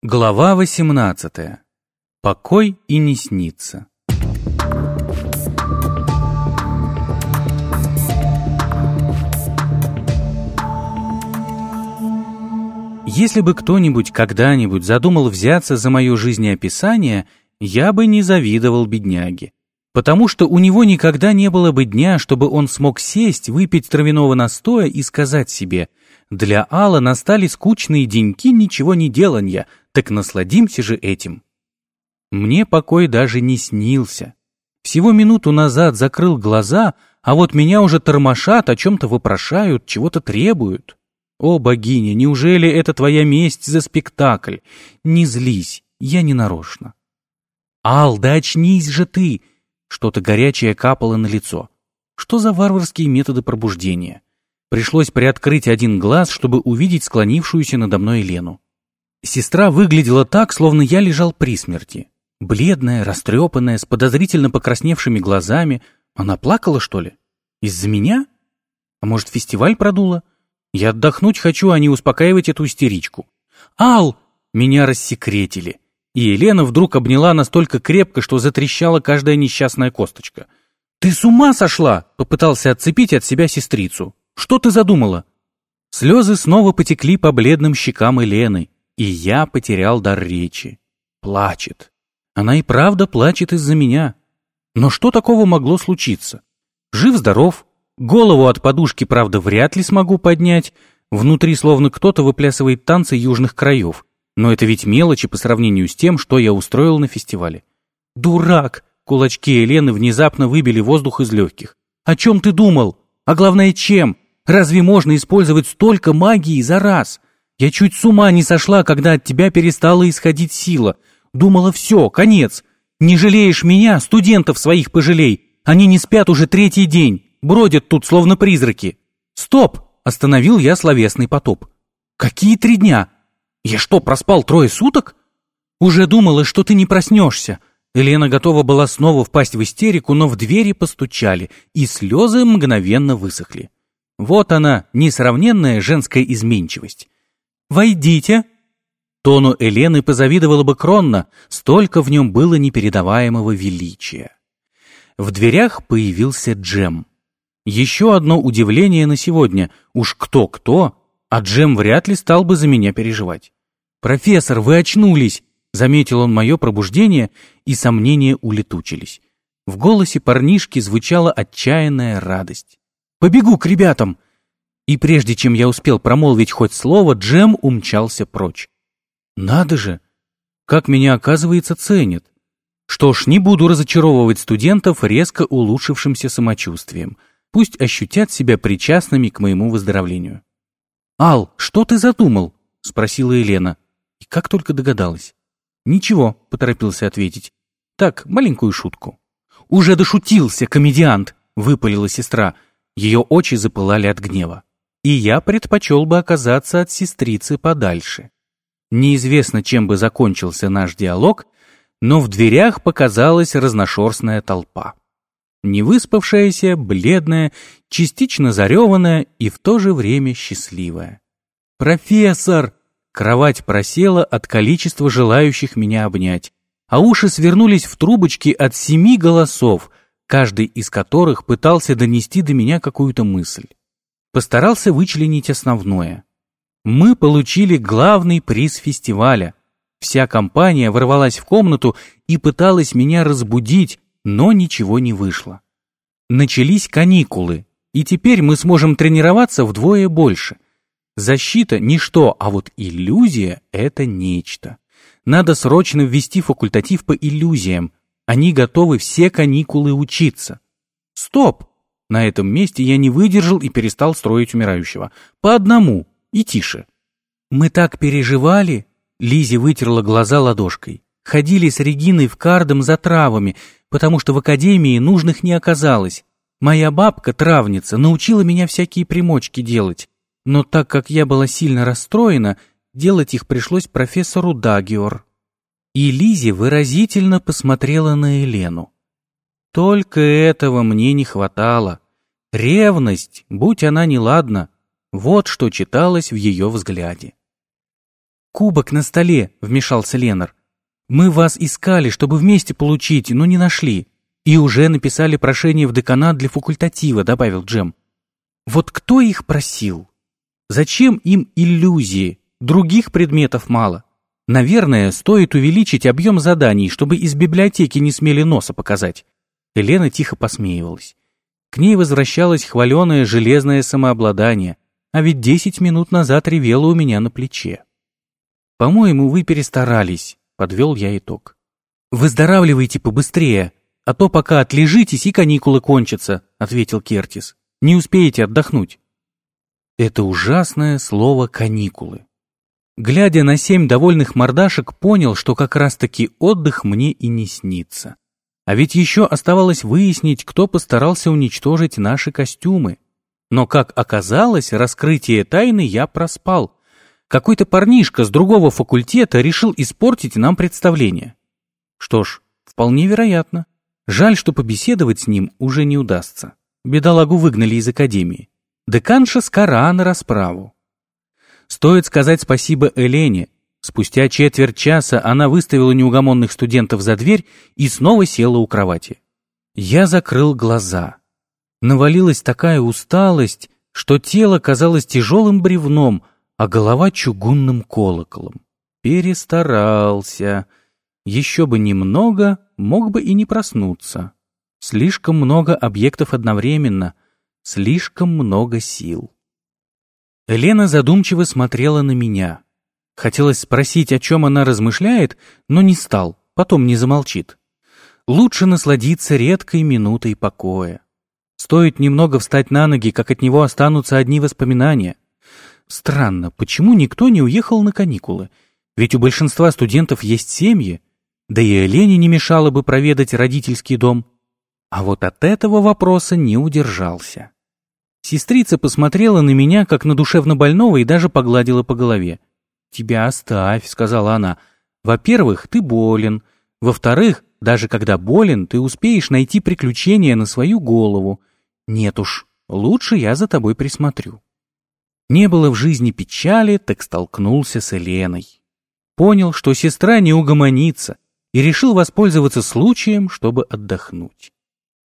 Глава 18. Покой и не снится. Если бы кто-нибудь когда-нибудь задумал взяться за мое жизнеописание, я бы не завидовал бедняге. Потому что у него никогда не было бы дня, чтобы он смог сесть, выпить травяного настоя и сказать себе «Для Алла настали скучные деньки ничего не деланья, так насладимся же этим». Мне покой даже не снился. Всего минуту назад закрыл глаза, а вот меня уже тормошат, о чем-то вопрошают, чего-то требуют. О, богиня, неужели это твоя месть за спектакль? Не злись, я не нарочно. Ал, да очнись же ты! Что-то горячее капало на лицо. Что за варварские методы пробуждения? Пришлось приоткрыть один глаз, чтобы увидеть склонившуюся надо мной Лену. Сестра выглядела так, словно я лежал при смерти. Бледная, растрепанная, с подозрительно покрасневшими глазами. Она плакала, что ли? Из-за меня? А может, фестиваль продула? Я отдохнуть хочу, а не успокаивать эту истеричку. Ал! Меня рассекретили. И Елена вдруг обняла настолько крепко, что затрещала каждая несчастная косточка. «Ты с ума сошла!» — попытался отцепить от себя сестрицу. «Что ты задумала?» Слезы снова потекли по бледным щекам Елены, и я потерял дар речи. Плачет. Она и правда плачет из-за меня. Но что такого могло случиться? Жив-здоров, голову от подушки, правда, вряд ли смогу поднять, внутри словно кто-то выплясывает танцы южных краев, но это ведь мелочи по сравнению с тем, что я устроил на фестивале. Дурак! Кулачки Елены внезапно выбили воздух из легких. О чем ты думал? А главное, чем? Разве можно использовать столько магии за раз? Я чуть с ума не сошла, когда от тебя перестала исходить сила. Думала, все, конец. Не жалеешь меня, студентов своих пожалей. Они не спят уже третий день, бродят тут, словно призраки. Стоп! Остановил я словесный потоп. Какие три дня? «Я что, проспал трое суток?» «Уже думала, что ты не проснешься». Елена готова была снова впасть в истерику, но в двери постучали, и слезы мгновенно высохли. Вот она, несравненная женская изменчивость. «Войдите!» Тону Елены позавидовала бы Кронна, столько в нем было непередаваемого величия. В дверях появился Джем. Еще одно удивление на сегодня. Уж кто-кто, а Джем вряд ли стал бы за меня переживать. «Профессор, вы очнулись!» Заметил он мое пробуждение, и сомнения улетучились. В голосе парнишки звучала отчаянная радость. «Побегу к ребятам!» И прежде чем я успел промолвить хоть слово, Джем умчался прочь. «Надо же! Как меня, оказывается, ценят!» Что ж, не буду разочаровывать студентов резко улучшившимся самочувствием. Пусть ощутят себя причастными к моему выздоровлению. «Ал, что ты задумал?» — спросила Елена. И как только догадалась. «Ничего», — поторопился ответить. «Так, маленькую шутку». «Уже дошутился, комедиант!» — выпалила сестра. Ее очи запылали от гнева. И я предпочел бы оказаться от сестрицы подальше. Неизвестно, чем бы закончился наш диалог, но в дверях показалась разношерстная толпа невыспавшаяся, бледная, частично зареванная и в то же время счастливая. «Профессор!» Кровать просела от количества желающих меня обнять, а уши свернулись в трубочки от семи голосов, каждый из которых пытался донести до меня какую-то мысль. Постарался вычленить основное. Мы получили главный приз фестиваля. Вся компания ворвалась в комнату и пыталась меня разбудить, но ничего не вышло. Начались каникулы, и теперь мы сможем тренироваться вдвое больше. Защита – ничто, а вот иллюзия – это нечто. Надо срочно ввести факультатив по иллюзиям. Они готовы все каникулы учиться. Стоп! На этом месте я не выдержал и перестал строить умирающего. По одному и тише. Мы так переживали. Лизи вытерла глаза ладошкой. Ходили с Региной в кардом за травами – потому что в академии нужных не оказалось. Моя бабка, травница, научила меня всякие примочки делать, но так как я была сильно расстроена, делать их пришлось профессору Дагиор. И Лизи выразительно посмотрела на Елену. Только этого мне не хватало. Ревность, будь она неладна, вот что читалось в ее взгляде. «Кубок на столе», — вмешался Ленар. «Мы вас искали, чтобы вместе получить, но не нашли. И уже написали прошение в деканат для факультатива», — добавил Джем. «Вот кто их просил? Зачем им иллюзии? Других предметов мало. Наверное, стоит увеличить объем заданий, чтобы из библиотеки не смели носа показать». Елена тихо посмеивалась. К ней возвращалось хваленое железное самообладание, а ведь десять минут назад ревело у меня на плече. «По-моему, вы перестарались», — подвел я итог. «Выздоравливайте побыстрее, а то пока отлежитесь и каникулы кончатся», — ответил Кертис. «Не успеете отдохнуть». Это ужасное слово «каникулы». Глядя на семь довольных мордашек, понял, что как раз-таки отдых мне и не снится. А ведь еще оставалось выяснить, кто постарался уничтожить наши костюмы. Но, как оказалось, раскрытие тайны я проспал. Какой-то парнишка с другого факультета решил испортить нам представление. Что ж, вполне вероятно. Жаль, что побеседовать с ним уже не удастся. Бедолагу выгнали из академии. Деканша скора на расправу. Стоит сказать спасибо Элене. Спустя четверть часа она выставила неугомонных студентов за дверь и снова села у кровати. Я закрыл глаза. Навалилась такая усталость, что тело казалось тяжелым бревном, а голова чугунным колоколом. Перестарался. Еще бы немного, мог бы и не проснуться. Слишком много объектов одновременно, слишком много сил. Елена задумчиво смотрела на меня. Хотелось спросить, о чем она размышляет, но не стал, потом не замолчит. Лучше насладиться редкой минутой покоя. Стоит немного встать на ноги, как от него останутся одни воспоминания — Странно, почему никто не уехал на каникулы? Ведь у большинства студентов есть семьи, да и Елене не мешало бы проведать родительский дом. А вот от этого вопроса не удержался. Сестрица посмотрела на меня, как на душевно больного, и даже погладила по голове. «Тебя оставь», — сказала она. «Во-первых, ты болен. Во-вторых, даже когда болен, ты успеешь найти приключения на свою голову. Нет уж, лучше я за тобой присмотрю». Не было в жизни печали, так столкнулся с Еленой. Понял, что сестра не угомонится, и решил воспользоваться случаем, чтобы отдохнуть.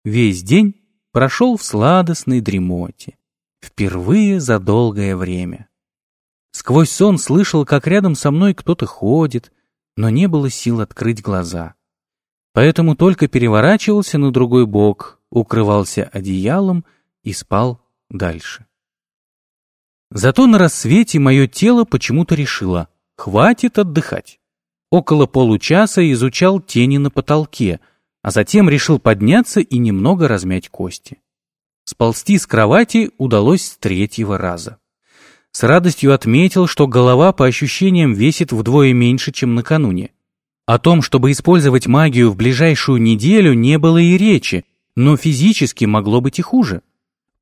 Весь день прошел в сладостной дремоте. Впервые за долгое время. Сквозь сон слышал, как рядом со мной кто-то ходит, но не было сил открыть глаза. Поэтому только переворачивался на другой бок, укрывался одеялом и спал дальше. Зато на рассвете мое тело почему-то решило, хватит отдыхать. Около получаса изучал тени на потолке, а затем решил подняться и немного размять кости. Сползти с кровати удалось с третьего раза. С радостью отметил, что голова по ощущениям весит вдвое меньше, чем накануне. О том, чтобы использовать магию в ближайшую неделю, не было и речи, но физически могло быть и хуже.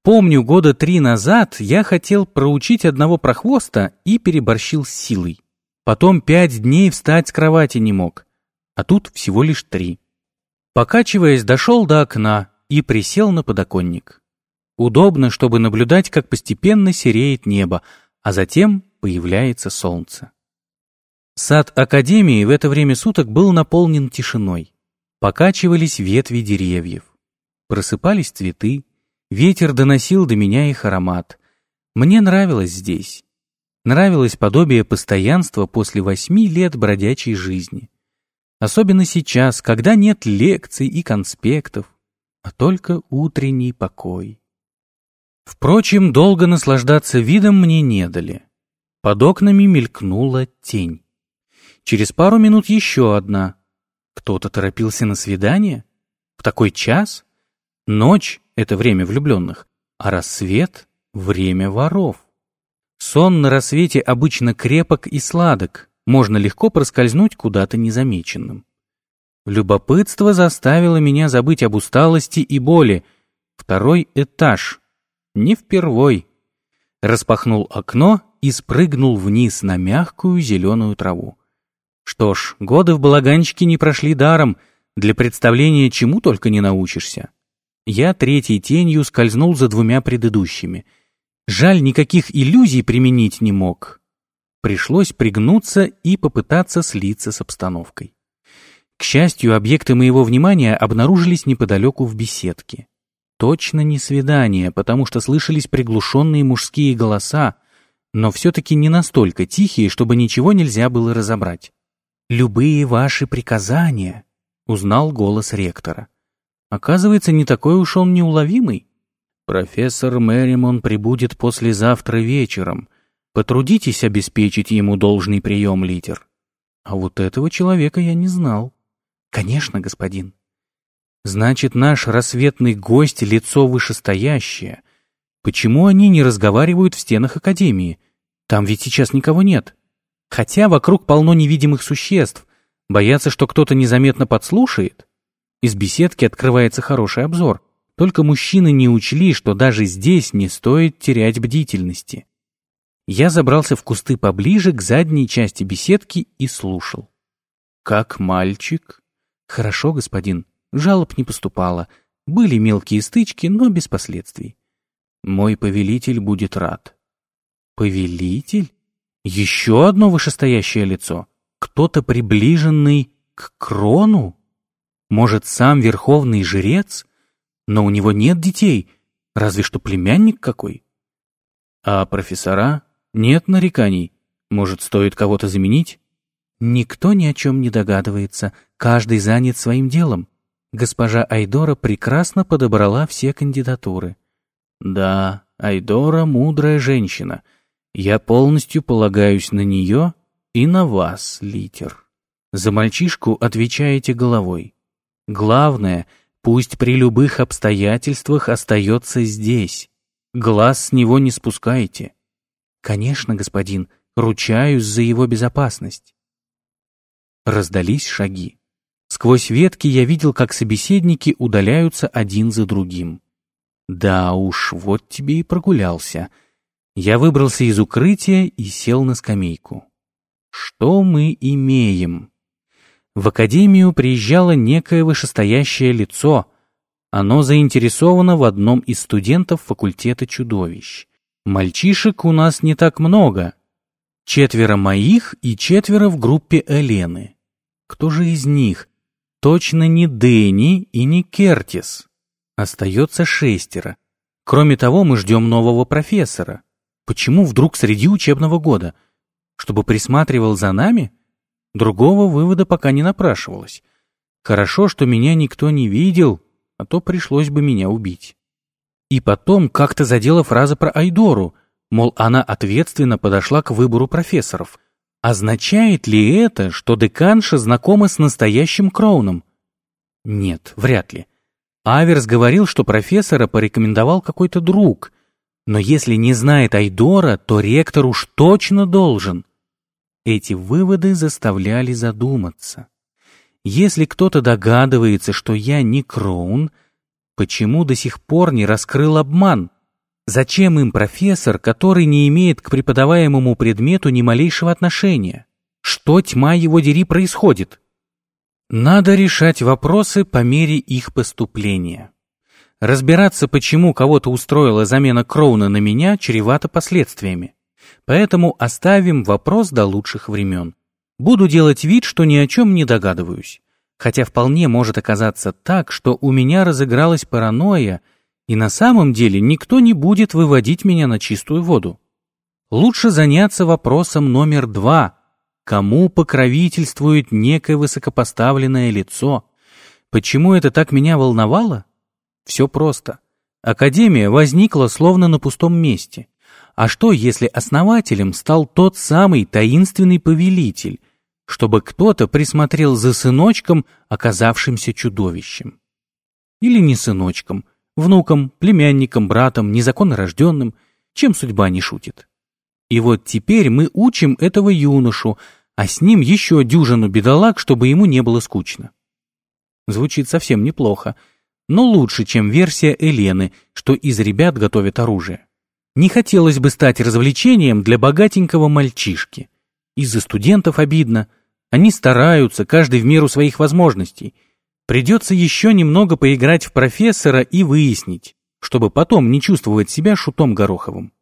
Помню, года три назад я хотел проучить одного прохвоста и переборщил с силой. Потом пять дней встать с кровати не мог, а тут всего лишь три. Покачиваясь, дошел до окна и присел на подоконник. Удобно, чтобы наблюдать, как постепенно сереет небо, а затем появляется солнце. Сад Академии в это время суток был наполнен тишиной. Покачивались ветви деревьев. Просыпались цветы, Ветер доносил до меня их аромат. Мне нравилось здесь. Нравилось подобие постоянства после восьми лет бродячей жизни. Особенно сейчас, когда нет лекций и конспектов, а только утренний покой. Впрочем, долго наслаждаться видом мне не дали. Под окнами мелькнула тень. Через пару минут еще одна. Кто-то торопился на свидание? В такой час? Ночь — это время влюбленных, а рассвет — время воров. Сон на рассвете обычно крепок и сладок, можно легко проскользнуть куда-то незамеченным. Любопытство заставило меня забыть об усталости и боли. Второй этаж. Не впервой. Распахнул окно и спрыгнул вниз на мягкую зеленую траву. Что ж, годы в балаганчике не прошли даром, для представления чему только не научишься. Я третьей тенью скользнул за двумя предыдущими. Жаль, никаких иллюзий применить не мог. Пришлось пригнуться и попытаться слиться с обстановкой. К счастью, объекты моего внимания обнаружились неподалеку в беседке. Точно не свидание, потому что слышались приглушенные мужские голоса, но все-таки не настолько тихие, чтобы ничего нельзя было разобрать. «Любые ваши приказания», — узнал голос ректора. Оказывается, не такой уж он неуловимый. Профессор Мэримон прибудет послезавтра вечером. Потрудитесь обеспечить ему должный прием, литер. А вот этого человека я не знал. Конечно, господин. Значит, наш рассветный гость — лицо вышестоящее. Почему они не разговаривают в стенах Академии? Там ведь сейчас никого нет. Хотя вокруг полно невидимых существ. Боятся, что кто-то незаметно подслушает? Из беседки открывается хороший обзор. Только мужчины не учли, что даже здесь не стоит терять бдительности. Я забрался в кусты поближе к задней части беседки и слушал. «Как мальчик?» «Хорошо, господин. Жалоб не поступало. Были мелкие стычки, но без последствий. Мой повелитель будет рад». «Повелитель? Еще одно вышестоящее лицо? Кто-то приближенный к крону?» Может, сам верховный жрец? Но у него нет детей, разве что племянник какой. А профессора? Нет нареканий. Может, стоит кого-то заменить? Никто ни о чем не догадывается, каждый занят своим делом. Госпожа Айдора прекрасно подобрала все кандидатуры. Да, Айдора мудрая женщина. Я полностью полагаюсь на нее и на вас, Литер. За мальчишку отвечаете головой. Главное, пусть при любых обстоятельствах остается здесь. Глаз с него не спускайте. Конечно, господин, ручаюсь за его безопасность. Раздались шаги. Сквозь ветки я видел, как собеседники удаляются один за другим. Да уж, вот тебе и прогулялся. Я выбрался из укрытия и сел на скамейку. Что мы имеем? В академию приезжало некое вышестоящее лицо. Оно заинтересовано в одном из студентов факультета чудовищ. Мальчишек у нас не так много. Четверо моих и четверо в группе Элены. Кто же из них? Точно не Дэнни и не Кертис. Остается шестеро. Кроме того, мы ждем нового профессора. Почему вдруг среди учебного года? Чтобы присматривал за нами? Другого вывода пока не напрашивалось. Хорошо, что меня никто не видел, а то пришлось бы меня убить. И потом как-то задела фраза про Айдору, мол, она ответственно подошла к выбору профессоров. Означает ли это, что деканша знакома с настоящим Кроуном? Нет, вряд ли. Аверс говорил, что профессора порекомендовал какой-то друг. Но если не знает Айдора, то ректор уж точно должен. Эти выводы заставляли задуматься. Если кто-то догадывается, что я не Кроун, почему до сих пор не раскрыл обман? Зачем им профессор, который не имеет к преподаваемому предмету ни малейшего отношения? Что, тьма его дери, происходит? Надо решать вопросы по мере их поступления. Разбираться, почему кого-то устроила замена Кроуна на меня, чревато последствиями. Поэтому оставим вопрос до лучших времен. Буду делать вид, что ни о чем не догадываюсь. Хотя вполне может оказаться так, что у меня разыгралась паранойя, и на самом деле никто не будет выводить меня на чистую воду. Лучше заняться вопросом номер два. Кому покровительствует некое высокопоставленное лицо? Почему это так меня волновало? Все просто. Академия возникла словно на пустом месте. А что, если основателем стал тот самый таинственный повелитель, чтобы кто-то присмотрел за сыночком, оказавшимся чудовищем? Или не сыночком, внуком, племянником, братом, незаконно рожденным, чем судьба не шутит? И вот теперь мы учим этого юношу, а с ним еще дюжину бедолаг, чтобы ему не было скучно. Звучит совсем неплохо, но лучше, чем версия Елены, что из ребят готовят оружие. Не хотелось бы стать развлечением для богатенького мальчишки. Из-за студентов обидно. Они стараются, каждый в меру своих возможностей. Придется еще немного поиграть в профессора и выяснить, чтобы потом не чувствовать себя шутом Гороховым.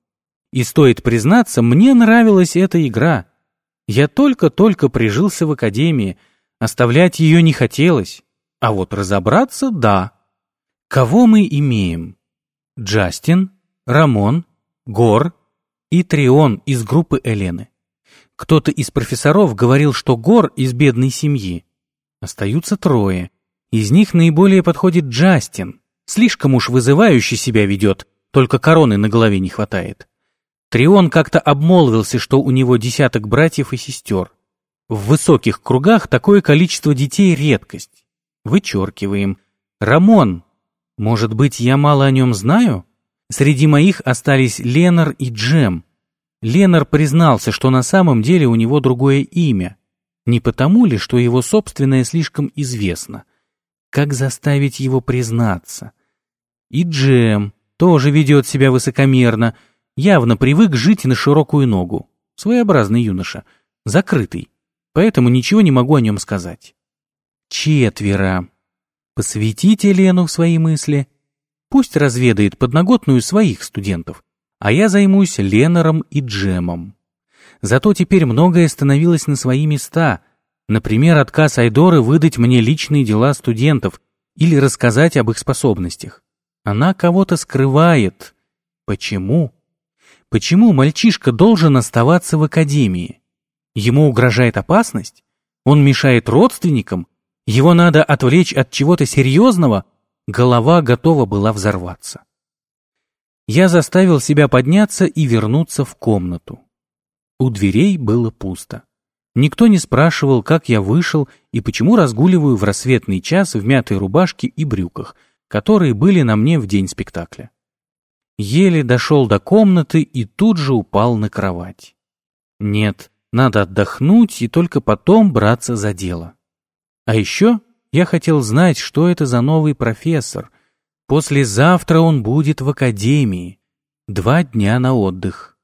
И стоит признаться, мне нравилась эта игра. Я только-только прижился в академии, оставлять ее не хотелось, а вот разобраться — да. Кого мы имеем? Джастин, Рамон, Гор и Трион из группы Элены. Кто-то из профессоров говорил, что Гор из бедной семьи. Остаются трое. Из них наиболее подходит Джастин. Слишком уж вызывающе себя ведет, только короны на голове не хватает. Трион как-то обмолвился, что у него десяток братьев и сестер. В высоких кругах такое количество детей — редкость. Вычеркиваем. Рамон. Может быть, я мало о нем знаю? Среди моих остались Ленар и Джем. Ленар признался, что на самом деле у него другое имя. Не потому ли, что его собственное слишком известно? Как заставить его признаться? И Джем тоже ведет себя высокомерно, явно привык жить на широкую ногу. Своеобразный юноша, закрытый, поэтому ничего не могу о нем сказать. Четверо. Посвятите Лену в свои мысли. Пусть разведает подноготную своих студентов, а я займусь Ленором и Джемом. Зато теперь многое становилось на свои места. Например, отказ Айдоры выдать мне личные дела студентов или рассказать об их способностях. Она кого-то скрывает. Почему? Почему мальчишка должен оставаться в академии? Ему угрожает опасность? Он мешает родственникам? Его надо отвлечь от чего-то серьезного? Голова готова была взорваться. Я заставил себя подняться и вернуться в комнату. У дверей было пусто. Никто не спрашивал, как я вышел и почему разгуливаю в рассветный час в мятой рубашке и брюках, которые были на мне в день спектакля. Еле дошел до комнаты и тут же упал на кровать. Нет, надо отдохнуть и только потом браться за дело. А еще я хотел знать, что это за новый профессор. Послезавтра он будет в академии. Два дня на отдых.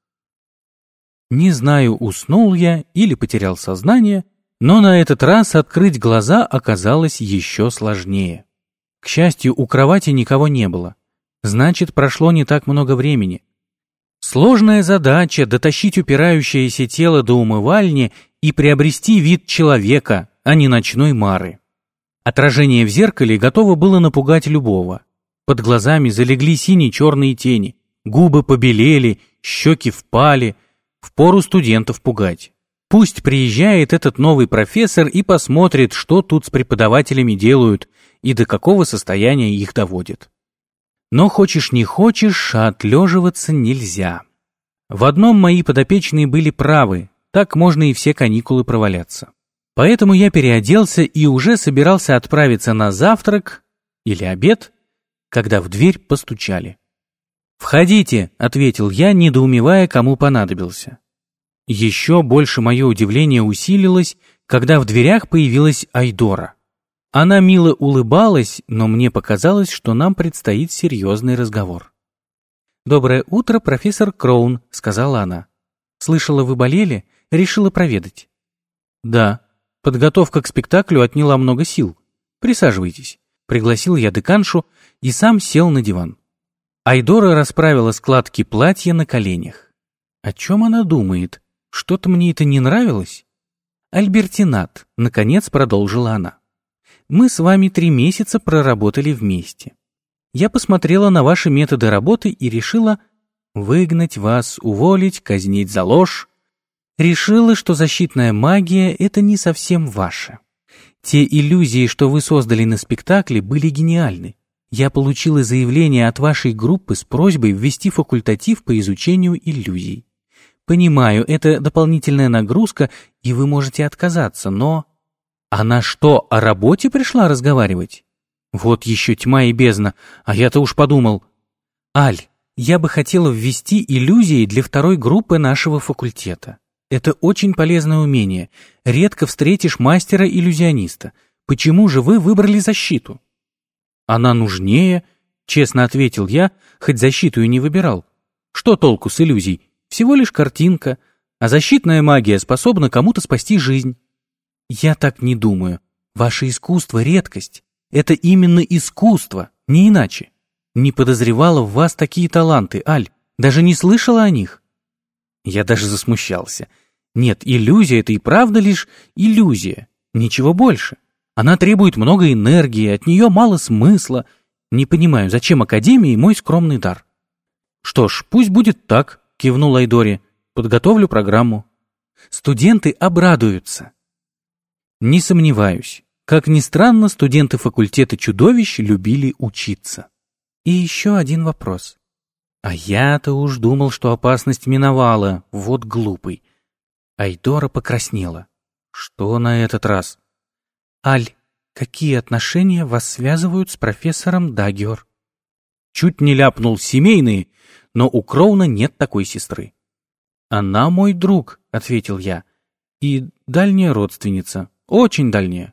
Не знаю, уснул я или потерял сознание, но на этот раз открыть глаза оказалось еще сложнее. К счастью, у кровати никого не было. Значит, прошло не так много времени. Сложная задача — дотащить упирающееся тело до умывальни и приобрести вид человека, а не ночной мары. Отражение в зеркале готово было напугать любого. Под глазами залегли сине-черные тени, губы побелели, щеки впали, впору студентов пугать. Пусть приезжает этот новый профессор и посмотрит, что тут с преподавателями делают и до какого состояния их доводит. Но хочешь не хочешь, а отлеживаться нельзя. В одном мои подопечные были правы, так можно и все каникулы проваляться. Поэтому я переоделся и уже собирался отправиться на завтрак или обед, когда в дверь постучали. «Входите», — ответил я, недоумевая, кому понадобился. Еще больше мое удивление усилилось, когда в дверях появилась Айдора. Она мило улыбалась, но мне показалось, что нам предстоит серьезный разговор. «Доброе утро, профессор Кроун», — сказала она. «Слышала, вы болели? Решила проведать». «Да, подготовка к спектаклю отняла много сил. Присаживайтесь». Пригласил я деканшу и сам сел на диван. Айдора расправила складки платья на коленях. О чем она думает? Что-то мне это не нравилось? Альбертинат, наконец продолжила она. Мы с вами три месяца проработали вместе. Я посмотрела на ваши методы работы и решила выгнать вас, уволить, казнить за ложь. Решила, что защитная магия — это не совсем ваше. Те иллюзии, что вы создали на спектакле, были гениальны. Я получила заявление от вашей группы с просьбой ввести факультатив по изучению иллюзий. Понимаю, это дополнительная нагрузка, и вы можете отказаться, но... Она что, о работе пришла разговаривать? Вот еще тьма и бездна, а я-то уж подумал. Аль, я бы хотела ввести иллюзии для второй группы нашего факультета. Это очень полезное умение. Редко встретишь мастера-иллюзиониста. Почему же вы выбрали защиту? Она нужнее, честно ответил я, хоть защиту и не выбирал. Что толку с иллюзий? Всего лишь картинка, а защитная магия способна кому-то спасти жизнь. Я так не думаю. Ваше искусство — редкость. Это именно искусство, не иначе. Не подозревала в вас такие таланты, Аль. Даже не слышала о них. Я даже засмущался. Нет, иллюзия — это и правда лишь иллюзия, ничего больше. Она требует много энергии, от нее мало смысла. Не понимаю, зачем Академии мой скромный дар? Что ж, пусть будет так, кивнул Айдори. Подготовлю программу. Студенты обрадуются. Не сомневаюсь. Как ни странно, студенты факультета чудовищ любили учиться. И еще один вопрос. А я-то уж думал, что опасность миновала. Вот глупый. Айдора покраснела. Что на этот раз? Аль, какие отношения вас связывают с профессором Дагиор? Чуть не ляпнул семейные, но у Кроуна нет такой сестры. Она мой друг, ответил я, и дальняя родственница, очень дальняя.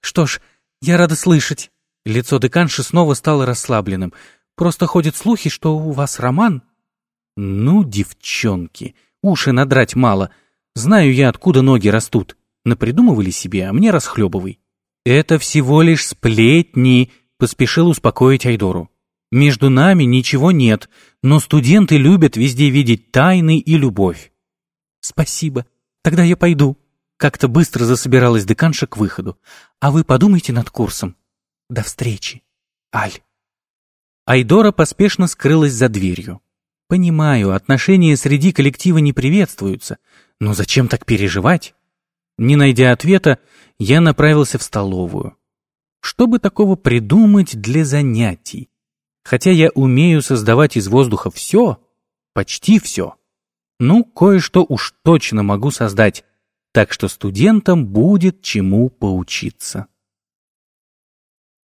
Что ж, я рада слышать. Лицо деканши снова стало расслабленным. Просто ходят слухи, что у вас роман. Ну, девчонки, уши надрать мало. Знаю я, откуда ноги растут. Напридумывали себе, а мне расхлебывай. Это всего лишь сплетни, поспешил успокоить Айдору. Между нами ничего нет, но студенты любят везде видеть тайны и любовь. Спасибо. Тогда я пойду. Как-то быстро засобиралась деканша к выходу. А вы подумайте над курсом. До встречи. Аль. Айдора поспешно скрылась за дверью. Понимаю, отношения среди коллектива не приветствуются, но зачем так переживать? Не найдя ответа, я направился в столовую. Что бы такого придумать для занятий? Хотя я умею создавать из воздуха все, почти все. Ну, кое-что уж точно могу создать, так что студентам будет чему поучиться.